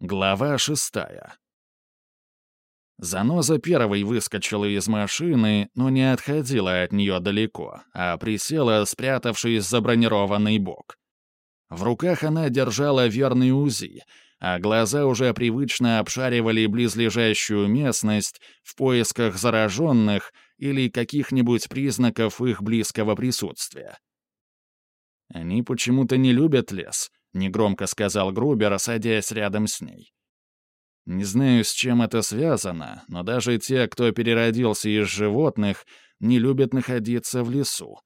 Глава шестая. Заноза первой выскочила из машины, но не отходила от нее далеко, а присела, спрятавшись за бронированный бок. В руках она держала верный УЗИ, а глаза уже привычно обшаривали близлежащую местность в поисках зараженных или каких-нибудь признаков их близкого присутствия. Они почему-то не любят лес — негромко сказал Грубер, садясь рядом с ней. Не знаю, с чем это связано, но даже те, кто переродился из животных, не любят находиться в лесу.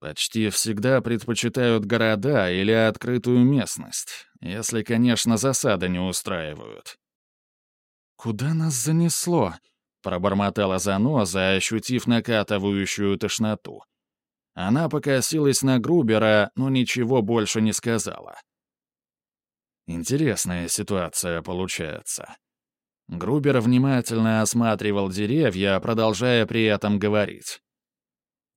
Почти всегда предпочитают города или открытую местность, если, конечно, засады не устраивают. «Куда нас занесло?» — пробормотала заноза, ощутив накатывающую тошноту. Она покосилась на Грубера, но ничего больше не сказала. Интересная ситуация получается. Грубер внимательно осматривал деревья, продолжая при этом говорить.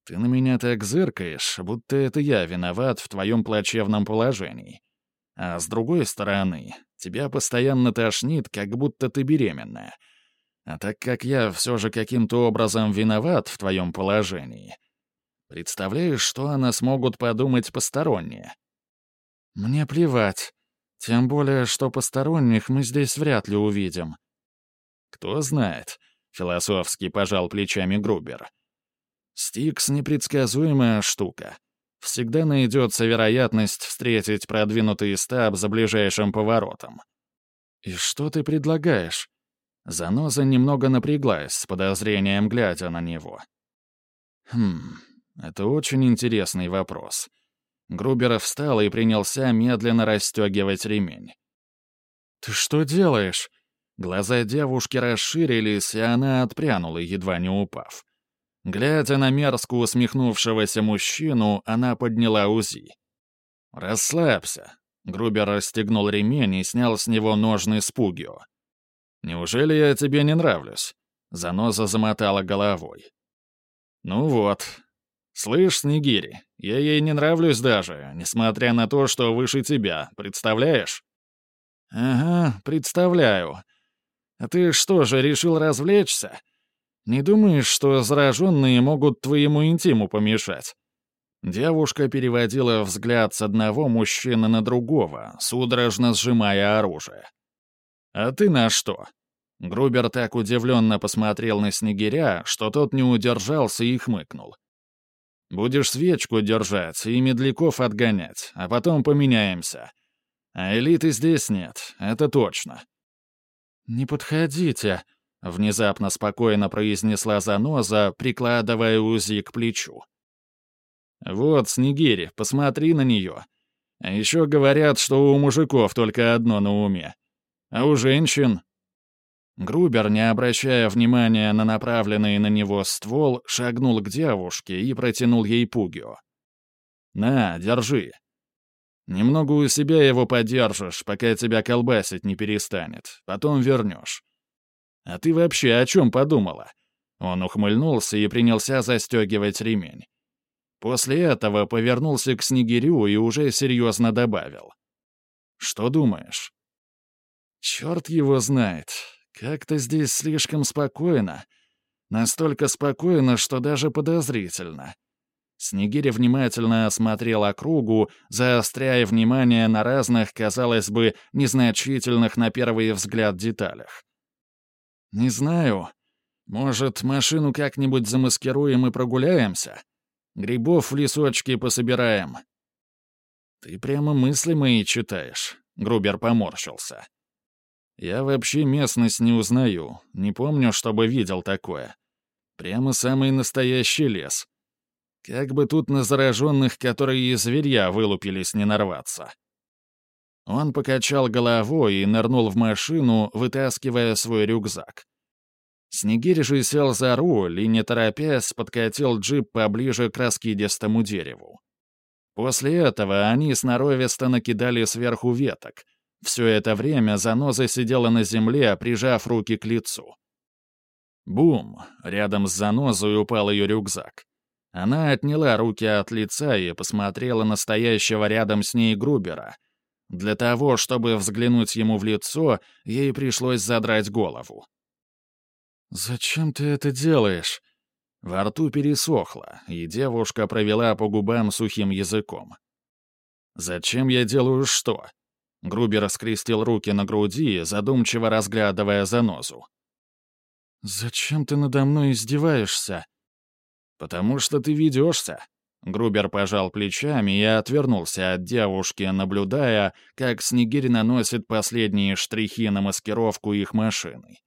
«Ты на меня так зыркаешь, будто это я виноват в твоем плачевном положении. А с другой стороны, тебя постоянно тошнит, как будто ты беременная. А так как я все же каким-то образом виноват в твоем положении, представляешь, что о нас могут подумать посторонние?» «Мне плевать», тем более, что посторонних мы здесь вряд ли увидим. Кто знает, философски пожал плечами Грубер. Стикс — непредсказуемая штука. Всегда найдется вероятность встретить продвинутый стаб за ближайшим поворотом. «И что ты предлагаешь?» Заноза немного напряглась, с подозрением глядя на него. «Хм, это очень интересный вопрос. Грубер встал и принялся медленно расстегивать ремень. «Ты что делаешь?» Глаза девушки расширились, и она отпрянула, едва не упав. Глядя на мерзко усмехнувшегося мужчину, она подняла УЗИ. «Расслабься». Грубер расстегнул ремень и снял с него ножны с пугио. «Неужели я тебе не нравлюсь?» Заноза замотала головой. «Ну вот, «Слышь, Снегири, я ей не нравлюсь даже, несмотря на то, что выше тебя, представляешь?» «Ага, представляю. А ты что же, решил развлечься? Не думаешь, что зараженные могут твоему интиму помешать?» Девушка переводила взгляд с одного мужчины на другого, судорожно сжимая оружие. «А ты на что?» Грубер так удивленно посмотрел на Снегиря, что тот не удержался и хмыкнул. Будешь свечку держать и медляков отгонять, а потом поменяемся. А элиты здесь нет, это точно». «Не подходите», — внезапно спокойно произнесла Заноза, прикладывая УЗИ к плечу. «Вот, Снегири, посмотри на нее. А еще говорят, что у мужиков только одно на уме. А у женщин Грубер, не обращая внимания на направленный на него ствол, шагнул к девушке и протянул ей пугио. «На, держи. Немного у себя его подержишь, пока тебя колбасить не перестанет. Потом вернешь. А ты вообще о чем подумала?» Он ухмыльнулся и принялся застегивать ремень. После этого повернулся к Снегирю и уже серьезно добавил. «Что думаешь?» «Черт его знает. Как-то здесь слишком спокойно. Настолько спокойно, что даже подозрительно. Снегирь внимательно осмотрел округу, заостряя внимание на разных, казалось бы, незначительных на первый взгляд деталях. «Не знаю. Может, машину как-нибудь замаскируем и прогуляемся? Грибов в лесочке пособираем». «Ты прямо мысли мои читаешь», — Грубер поморщился. Я вообще местность не узнаю, не помню, чтобы видел такое. Прямо самый настоящий лес. Как бы тут на зараженных, которые из зверья вылупились, не нарваться. Он покачал головой и нырнул в машину, вытаскивая свой рюкзак. Снегирь же сел за руль и, не торопясь, подкатил джип поближе к раскидистому дереву. После этого они сноровисто накидали сверху веток, все это время заноза сидела на земле, прижав руки к лицу. Бум! Рядом с занозой упал ее рюкзак. Она отняла руки от лица и посмотрела на стоящего рядом с ней Грубера. Для того, чтобы взглянуть ему в лицо, ей пришлось задрать голову. «Зачем ты это делаешь?» Во рту пересохло, и девушка провела по губам сухим языком. «Зачем я делаю что?» Грубер скрестил руки на груди, задумчиво разглядывая занозу. «Зачем ты надо мной издеваешься?» «Потому что ты ведешься». Грубер пожал плечами и отвернулся от девушки, наблюдая, как Снегирь наносит последние штрихи на маскировку их машины.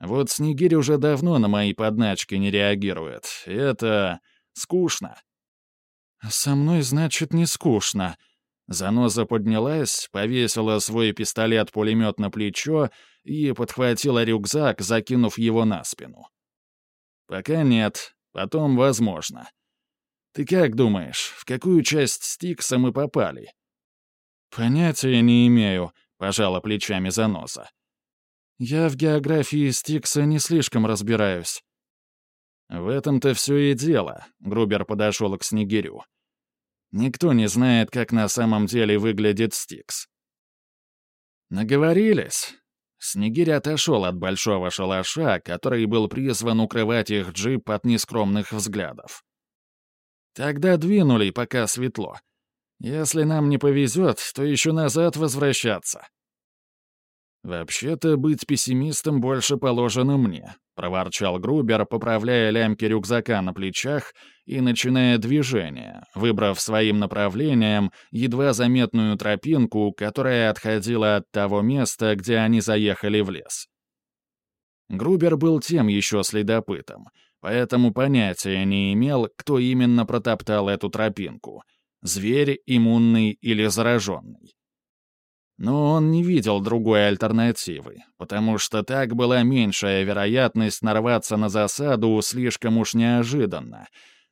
Вот Снегирь уже давно на мои подначки не реагирует. Это скучно. «Со мной, значит, не скучно». Заноза поднялась, повесила свой пистолет-пулемет на плечо и подхватила рюкзак, закинув его на спину. «Пока нет, потом возможно. Ты как думаешь, в какую часть Стикса мы попали?» «Понятия не имею», — пожала плечами Заноза. «Я в географии Стикса не слишком разбираюсь». «В этом-то все и дело», — Грубер подошел к Снегирю. «Никто не знает, как на самом деле выглядит Стикс». «Наговорились?» Снегирь отошел от большого шалаша, который был призван укрывать их джип от нескромных взглядов. «Тогда двинули, пока светло. Если нам не повезет, то еще назад возвращаться». «Вообще-то быть пессимистом больше положено мне», — проворчал Грубер, поправляя лямки рюкзака на плечах и начиная движение, выбрав своим направлением едва заметную тропинку, которая отходила от того места, где они заехали в лес. Грубер был тем еще следопытом, поэтому понятия не имел, кто именно протоптал эту тропинку — зверь, иммунный или зараженный. Но он не видел другой альтернативы, потому что так была меньшая вероятность нарваться на засаду слишком уж неожиданно.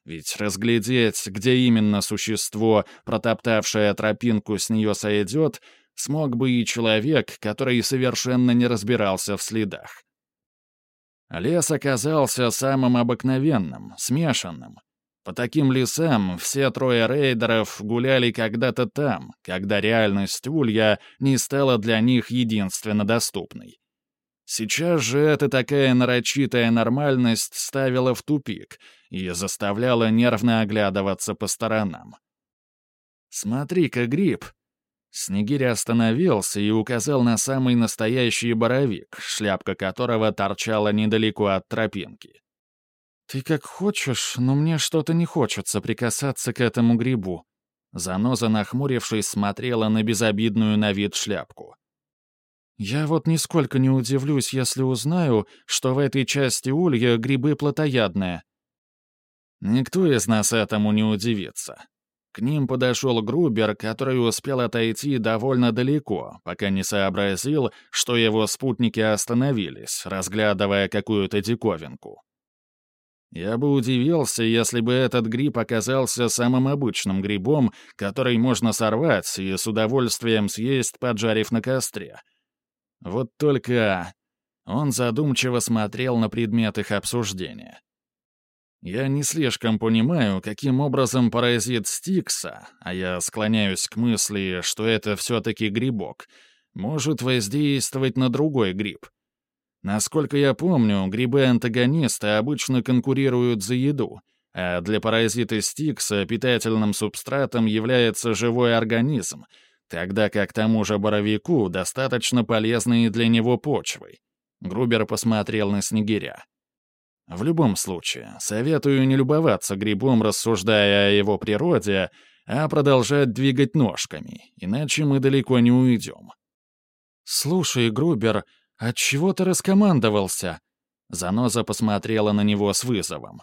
Ведь разглядеть, где именно существо, протоптавшее тропинку, с нее сойдет, смог бы и человек, который совершенно не разбирался в следах. Лес оказался самым обыкновенным, смешанным, по таким лесам все трое рейдеров гуляли когда-то там, когда реальность Улья не стала для них единственно доступной. Сейчас же эта такая нарочитая нормальность ставила в тупик и заставляла нервно оглядываться по сторонам. «Смотри-ка, гриб!» Снегирь остановился и указал на самый настоящий боровик, шляпка которого торчала недалеко от тропинки. «Ты как хочешь, но мне что-то не хочется прикасаться к этому грибу». Заноза, нахмурившись, смотрела на безобидную на вид шляпку. «Я вот нисколько не удивлюсь, если узнаю, что в этой части улья грибы плотоядные». Никто из нас этому не удивится. К ним подошел Грубер, который успел отойти довольно далеко, пока не сообразил, что его спутники остановились, разглядывая какую-то диковинку. Я бы удивился, если бы этот гриб оказался самым обычным грибом, который можно сорвать и с удовольствием съесть, поджарив на костре. Вот только он задумчиво смотрел на предмет их обсуждения. Я не слишком понимаю, каким образом паразит Стикса, а я склоняюсь к мысли, что это все-таки грибок, может воздействовать на другой гриб. Насколько я помню, грибы-антагонисты обычно конкурируют за еду, а для паразита Стикса питательным субстратом является живой организм, тогда как тому же боровику достаточно полезны для него почвы. Грубер посмотрел на снегиря. В любом случае, советую не любоваться грибом, рассуждая о его природе, а продолжать двигать ножками, иначе мы далеко не уйдем. «Слушай, Грубер, «Отчего ты раскомандовался?» Заноза посмотрела на него с вызовом.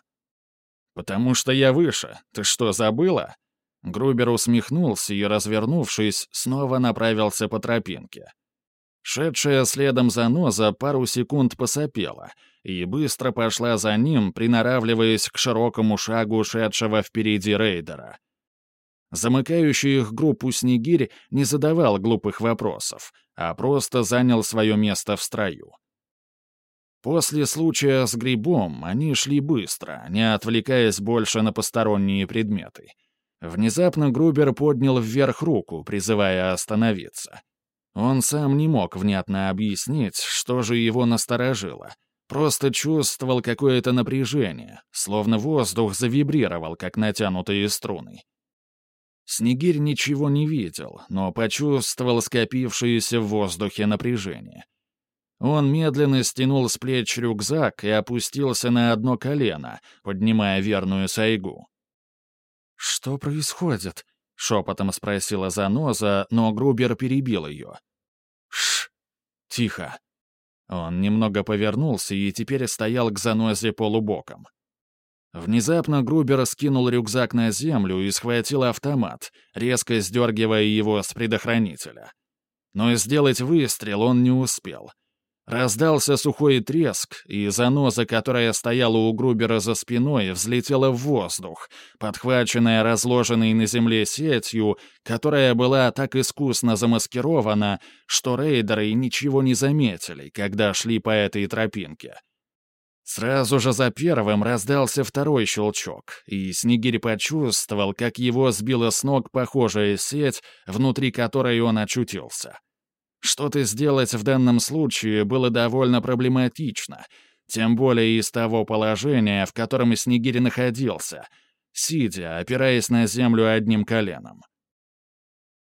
«Потому что я выше. Ты что, забыла?» Грубер усмехнулся и, развернувшись, снова направился по тропинке. Шедшая следом заноза пару секунд посопела и быстро пошла за ним, приноравливаясь к широкому шагу шедшего впереди рейдера. Замыкающий их группу Снегирь не задавал глупых вопросов, а просто занял свое место в строю. После случая с грибом они шли быстро, не отвлекаясь больше на посторонние предметы. Внезапно Грубер поднял вверх руку, призывая остановиться. Он сам не мог внятно объяснить, что же его насторожило. Просто чувствовал какое-то напряжение, словно воздух завибрировал, как натянутые струны. Снегирь ничего не видел, но почувствовал скопившееся в воздухе напряжение. Он медленно стянул с плеч рюкзак и опустился на одно колено, поднимая верную сайгу. «Что происходит?» — шепотом спросила Заноза, но Грубер перебил ее. «Шш! Тихо!» Он немного повернулся и теперь стоял к Занозе полубоком. Внезапно Грубер скинул рюкзак на землю и схватил автомат, резко сдергивая его с предохранителя. Но сделать выстрел он не успел. Раздался сухой треск, и заноза, которая стояла у Грубера за спиной, взлетела в воздух, подхваченная разложенной на земле сетью, которая была так искусно замаскирована, что рейдеры ничего не заметили, когда шли по этой тропинке. Сразу же за первым раздался второй щелчок, и Снегирь почувствовал, как его сбила с ног похожая сеть, внутри которой он очутился. Что-то сделать в данном случае было довольно проблематично, тем более из того положения, в котором Снегирь находился, сидя, опираясь на землю одним коленом.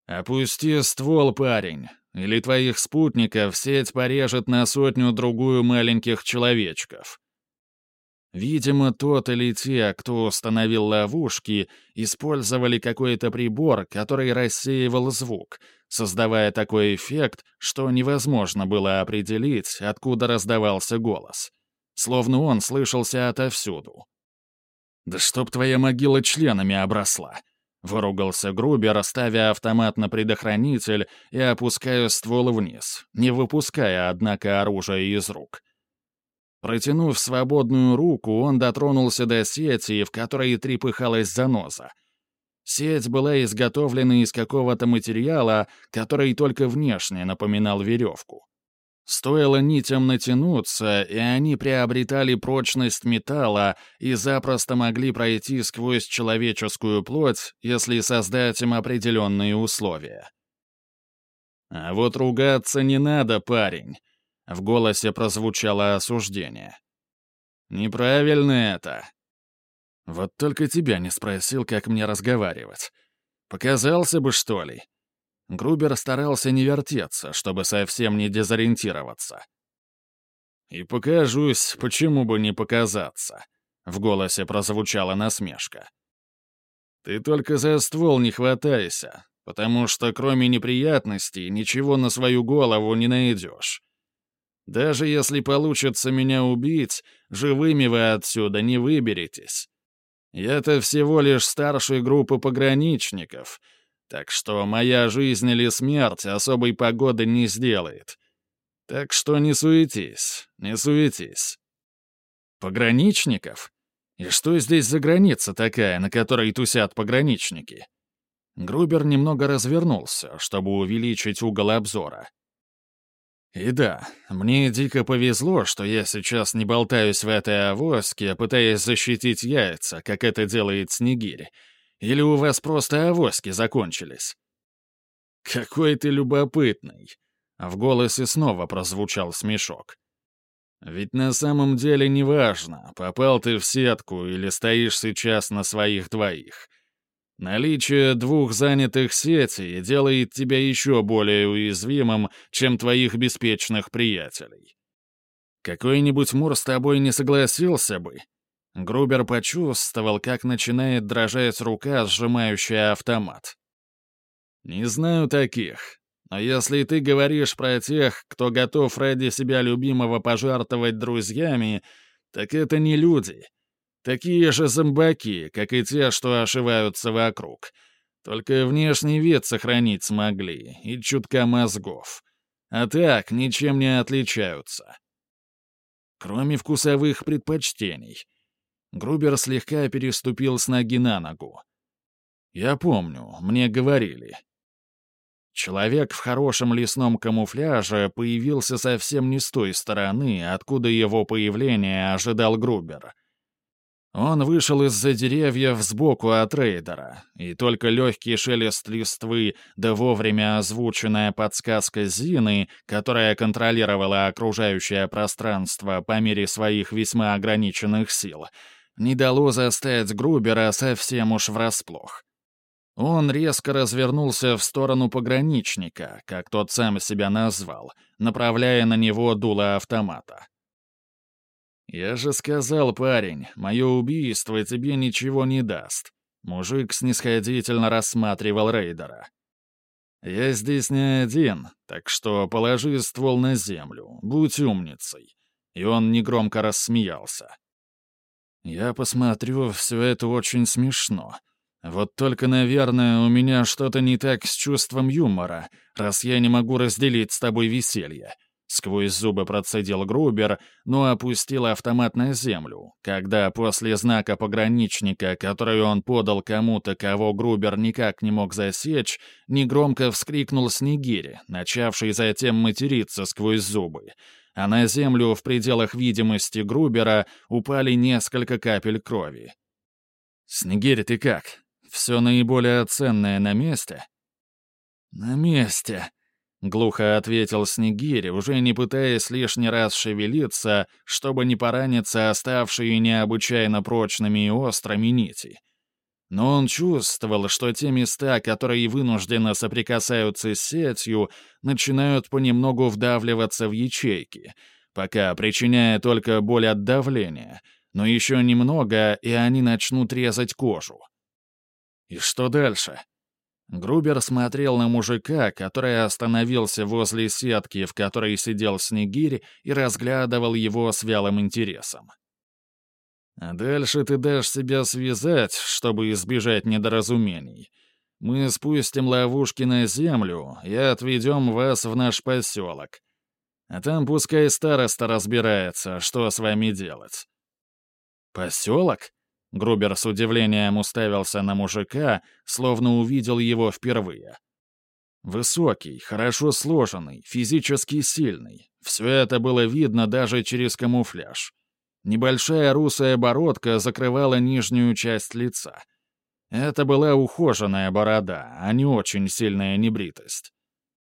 «Опусти ствол, парень, или твоих спутников сеть порежет на сотню-другую маленьких человечков», Видимо, тот или те, кто установил ловушки, использовали какой-то прибор, который рассеивал звук, создавая такой эффект, что невозможно было определить, откуда раздавался голос. Словно он слышался отовсюду. «Да чтоб твоя могила членами обросла!» — выругался Грубер, ставя автомат на предохранитель и опуская ствол вниз, не выпуская, однако, оружие из рук — Протянув свободную руку, он дотронулся до сети, в которой трепыхалась заноза. Сеть была изготовлена из какого-то материала, который только внешне напоминал веревку. Стоило нитям натянуться, и они приобретали прочность металла и запросто могли пройти сквозь человеческую плоть, если создать им определенные условия. «А вот ругаться не надо, парень», в голосе прозвучало осуждение. «Неправильно это. Вот только тебя не спросил, как мне разговаривать. Показался бы, что ли?» Грубер старался не вертеться, чтобы совсем не дезориентироваться. «И покажусь, почему бы не показаться?» В голосе прозвучала насмешка. «Ты только за ствол не хватайся, потому что кроме неприятностей ничего на свою голову не найдешь. Даже если получится меня убить, живыми вы отсюда не выберетесь. Я-то всего лишь старшей группы пограничников, так что моя жизнь или смерть особой погоды не сделает. Так что не суетись, не суетись. Пограничников? И что здесь за граница такая, на которой тусят пограничники? Грубер немного развернулся, чтобы увеличить угол обзора. И да, мне дико повезло, что я сейчас не болтаюсь в этой авоське, пытаясь защитить яйца, как это делает Снегирь. Или у вас просто авоськи закончились? Какой ты любопытный. В голосе снова прозвучал смешок. Ведь на самом деле неважно, попал ты в сетку или стоишь сейчас на своих двоих — Наличие двух занятых сетей делает тебя еще более уязвимым, чем твоих беспечных приятелей. Какой-нибудь Мур с тобой не согласился бы. Грубер почувствовал, как начинает дрожать рука, сжимающая автомат. «Не знаю таких, но если ты говоришь про тех, кто готов ради себя любимого пожертвовать друзьями, так это не люди, Такие же зомбаки, как и те, что ошиваются вокруг. Только внешний вид сохранить смогли, и чутка мозгов. А так, ничем не отличаются. Кроме вкусовых предпочтений. Грубер слегка переступил с ноги на ногу. «Я помню, мне говорили». Человек в хорошем лесном камуфляже появился совсем не с той стороны, откуда его появление ожидал Грубер — Он вышел из-за деревьев сбоку от рейдера, и только легкий шелест листвы да вовремя озвученная подсказка Зины, которая контролировала окружающее пространство по мере своих весьма ограниченных сил, не дало застать Грубера совсем уж врасплох. Он резко развернулся в сторону пограничника, как тот сам себя назвал, направляя на него дуло автомата. «Я же сказал, парень, мое убийство тебе ничего не даст». Мужик снисходительно рассматривал рейдера. «Я здесь не один, так что положи ствол на землю, будь умницей». И он негромко рассмеялся. «Я посмотрю, все это очень смешно. Вот только, наверное, у меня что-то не так с чувством юмора, раз я не могу разделить с тобой веселье. Сквозь зубы процедил Грубер, но опустил автомат на землю, когда после знака пограничника, который он подал кому-то, кого Грубер никак не мог засечь, негромко вскрикнул Снегири, начавший затем материться сквозь зубы, а на землю в пределах видимости Грубера упали несколько капель крови. «Снегирь, ты как? Все наиболее ценное на месте?» «На месте», Глухо ответил Снегирь, уже не пытаясь лишний раз шевелиться, чтобы не пораниться оставшие необычайно прочными и острыми нити. Но он чувствовал, что те места, которые вынужденно соприкасаются с сетью, начинают понемногу вдавливаться в ячейки, пока причиняя только боль от давления, но еще немного, и они начнут резать кожу. И что дальше? Грубер смотрел на мужика, который остановился возле сетки, в которой сидел Снегирь, и разглядывал его с вялым интересом. «А дальше ты дашь себя связать, чтобы избежать недоразумений. Мы спустим ловушки на землю и отведем вас в наш поселок. А там пускай староста разбирается, что с вами делать». «Поселок?» Грубер с удивлением уставился на мужика, словно увидел его впервые. Высокий, хорошо сложенный, физически сильный. Все это было видно даже через камуфляж. Небольшая русая бородка закрывала нижнюю часть лица. Это была ухоженная борода, а не очень сильная небритость.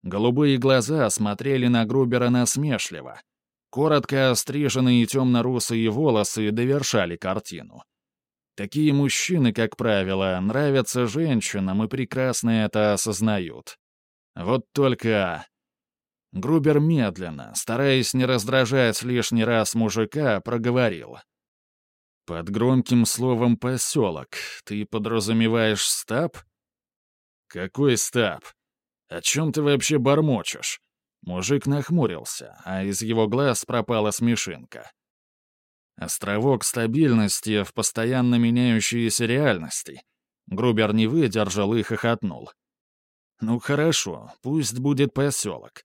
Голубые глаза смотрели на Грубера насмешливо. Коротко остриженные темно-русые волосы довершали картину. Такие мужчины, как правило, нравятся женщинам и прекрасно это осознают. Вот только... Грубер медленно, стараясь не раздражать лишний раз мужика, проговорил. «Под громким словом «поселок» ты подразумеваешь стаб?» «Какой стаб? О чем ты вообще бормочешь?» Мужик нахмурился, а из его глаз пропала смешинка. Островок стабильности в постоянно меняющейся реальности. Грубер не выдержал и хохотнул. «Ну хорошо, пусть будет поселок.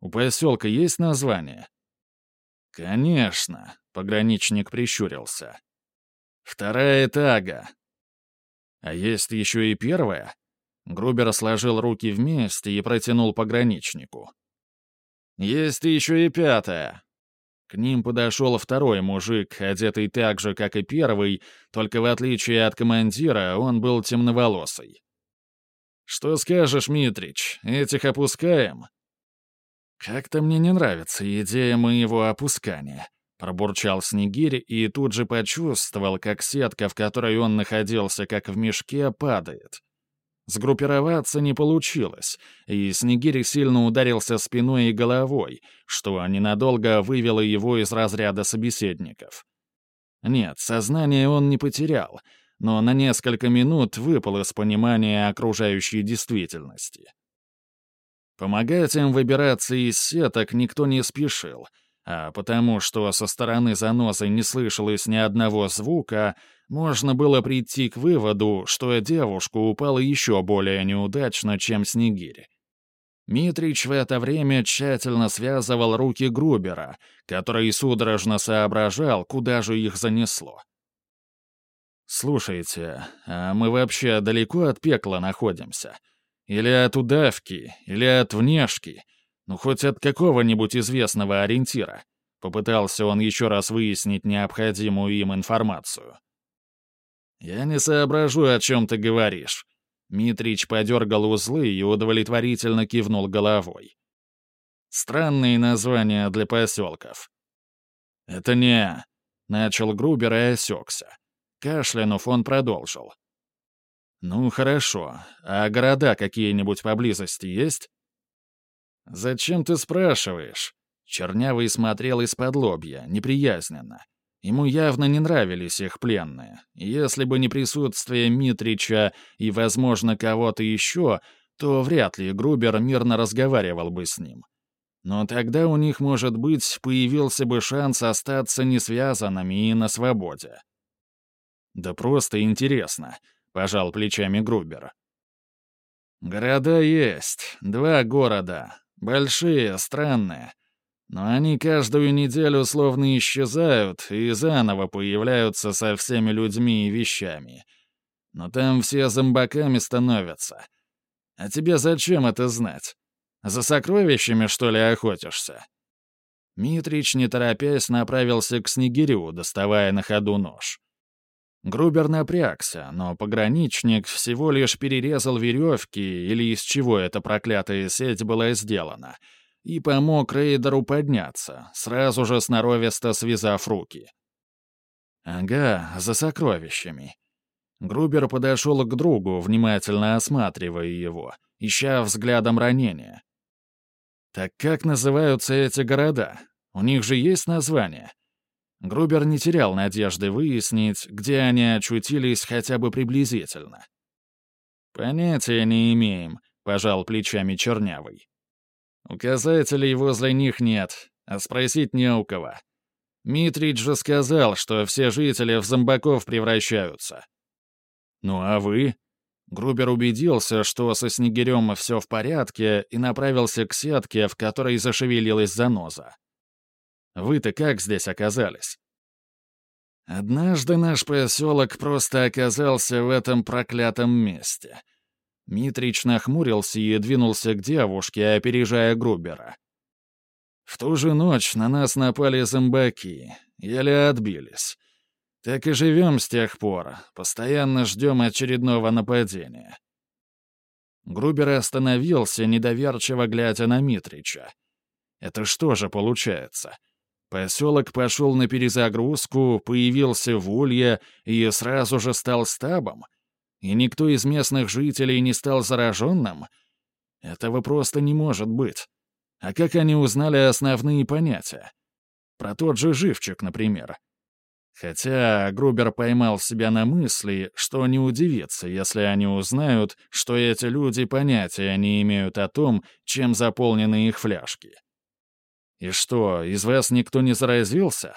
У поселка есть название?» «Конечно», — пограничник прищурился. «Вторая тага». «А есть еще и первая?» Грубер сложил руки вместе и протянул пограничнику. «Есть еще и пятая», к ним подошел второй мужик, одетый так же, как и первый, только в отличие от командира он был темноволосый. «Что скажешь, Митрич, этих опускаем?» «Как-то мне не нравится идея моего опускания», — пробурчал Снегирь и тут же почувствовал, как сетка, в которой он находился, как в мешке, падает. Сгруппироваться не получилось, и Снегирь сильно ударился спиной и головой, что ненадолго вывело его из разряда собеседников. Нет, сознание он не потерял, но на несколько минут выпал из понимания окружающей действительности. Помогать им выбираться из сеток никто не спешил — а потому что со стороны заноса не слышалось ни одного звука, можно было прийти к выводу, что девушка упала еще более неудачно, чем Снегирь. Митрич в это время тщательно связывал руки Грубера, который судорожно соображал, куда же их занесло. «Слушайте, а мы вообще далеко от пекла находимся? Или от удавки, или от внешки?» Ну, хоть от какого-нибудь известного ориентира. Попытался он еще раз выяснить необходимую им информацию. «Я не соображу, о чем ты говоришь». Митрич подергал узлы и удовлетворительно кивнул головой. «Странные названия для поселков». «Это не...» — начал Грубер и осекся. Кашлянув, он продолжил. «Ну, хорошо. А города какие-нибудь поблизости есть?» «Зачем ты спрашиваешь?» Чернявый смотрел из-под лобья, неприязненно. Ему явно не нравились их пленные. Если бы не присутствие Митрича и, возможно, кого-то еще, то вряд ли Грубер мирно разговаривал бы с ним. Но тогда у них, может быть, появился бы шанс остаться несвязанными и на свободе. «Да просто интересно», — пожал плечами Грубер. «Города есть. Два города. Большие, странные. Но они каждую неделю словно исчезают и заново появляются со всеми людьми и вещами. Но там все зомбаками становятся. А тебе зачем это знать? За сокровищами, что ли, охотишься?» Митрич, не торопясь, направился к Снегирю, доставая на ходу нож. Грубер напрягся, но пограничник всего лишь перерезал веревки или из чего эта проклятая сеть была сделана — и помог рейдеру подняться, сразу же сноровисто связав руки. «Ага, за сокровищами». Грубер подошел к другу, внимательно осматривая его, ища взглядом ранения. «Так как называются эти города? У них же есть название?» Грубер не терял надежды выяснить, где они очутились хотя бы приблизительно. «Понятия не имеем», — пожал плечами Чернявый. Указателей возле них нет, а спросить не у кого. Митрич же сказал, что все жители в зомбаков превращаются. Ну а вы? Грубер убедился, что со Снегирем все в порядке, и направился к сетке, в которой зашевелилась заноза. Вы-то как здесь оказались? Однажды наш поселок просто оказался в этом проклятом месте — Митрич нахмурился и двинулся к девушке, опережая Грубера. В ту же ночь на нас напали зомбаки, еле отбились. Так и живем с тех пор, постоянно ждем очередного нападения. Грубер остановился, недоверчиво глядя на Митрича. Это что же получается? Поселок пошел на перезагрузку, появился в Улье и сразу же стал стабом — и никто из местных жителей не стал зараженным? Этого просто не может быть. А как они узнали основные понятия? Про тот же живчик, например. Хотя Грубер поймал себя на мысли, что не удивится, если они узнают, что эти люди понятия не имеют о том, чем заполнены их фляжки. И что, из вас никто не заразился?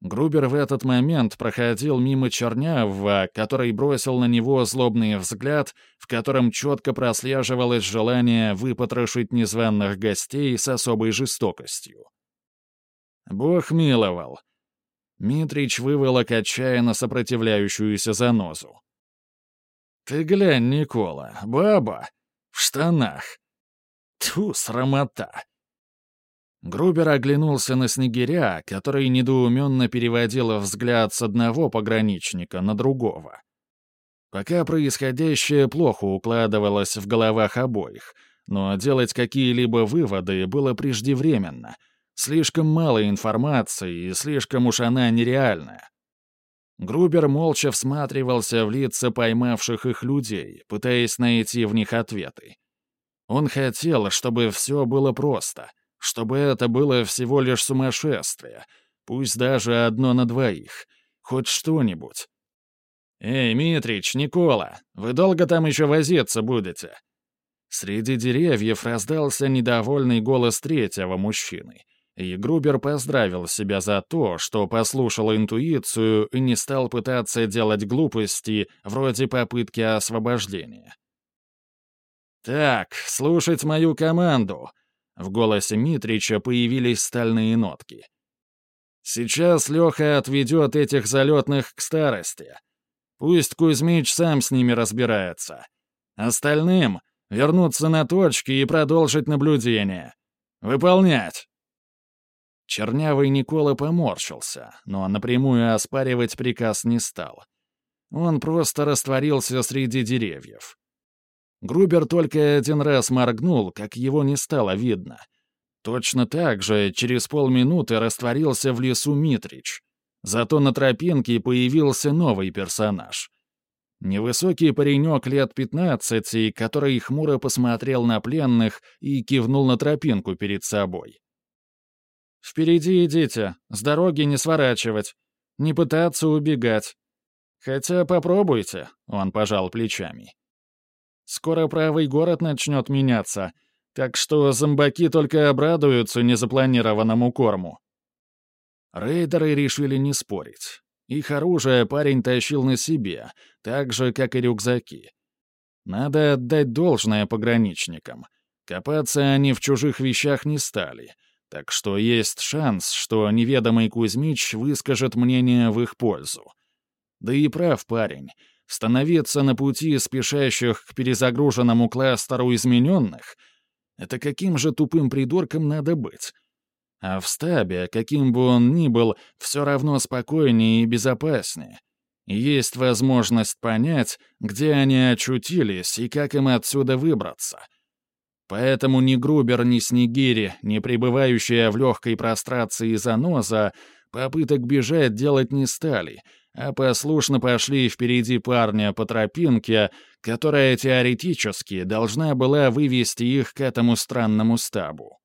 Грубер в этот момент проходил мимо Чернявого, который бросил на него злобный взгляд, в котором четко прослеживалось желание выпотрошить незваных гостей с особой жестокостью. Бог миловал. Митрич выволок отчаянно сопротивляющуюся занозу. «Ты глянь, Никола, баба! В штанах! Тьфу, срамота!» Грубер оглянулся на снегиря, который недоуменно переводил взгляд с одного пограничника на другого. Пока происходящее плохо укладывалось в головах обоих, но делать какие-либо выводы было преждевременно. Слишком мало информации, и слишком уж она нереальная. Грубер молча всматривался в лица поймавших их людей, пытаясь найти в них ответы. Он хотел, чтобы все было просто — чтобы это было всего лишь сумасшествие, пусть даже одно на двоих, хоть что-нибудь. «Эй, Митрич, Никола, вы долго там еще возиться будете?» Среди деревьев раздался недовольный голос третьего мужчины, и Грубер поздравил себя за то, что послушал интуицию и не стал пытаться делать глупости вроде попытки освобождения. «Так, слушать мою команду», в голосе Митрича появились стальные нотки. «Сейчас Леха отведет этих залетных к старости. Пусть Кузьмич сам с ними разбирается. Остальным — вернуться на точки и продолжить наблюдение. Выполнять!» Чернявый Никола поморщился, но напрямую оспаривать приказ не стал. Он просто растворился среди деревьев. Грубер только один раз моргнул, как его не стало видно. Точно так же через полминуты растворился в лесу Митрич. Зато на тропинке появился новый персонаж. Невысокий паренек лет пятнадцати, который хмуро посмотрел на пленных и кивнул на тропинку перед собой. «Впереди идите, с дороги не сворачивать, не пытаться убегать. Хотя попробуйте», — он пожал плечами. «Скоро правый город начнет меняться, так что зомбаки только обрадуются незапланированному корму». Рейдеры решили не спорить. Их оружие парень тащил на себе, так же, как и рюкзаки. Надо отдать должное пограничникам. Копаться они в чужих вещах не стали, так что есть шанс, что неведомый Кузьмич выскажет мнение в их пользу. Да и прав парень. Становиться на пути спешащих к перезагруженному кластеру измененных — это каким же тупым придурком надо быть? А в стабе, каким бы он ни был, все равно спокойнее и безопаснее. Есть возможность понять, где они очутились и как им отсюда выбраться. Поэтому ни Грубер, ни Снегири, ни пребывающая в легкой прострации заноза, попыток бежать делать не стали, а послушно пошли впереди парня по тропинке, которая теоретически должна была вывести их к этому странному стабу.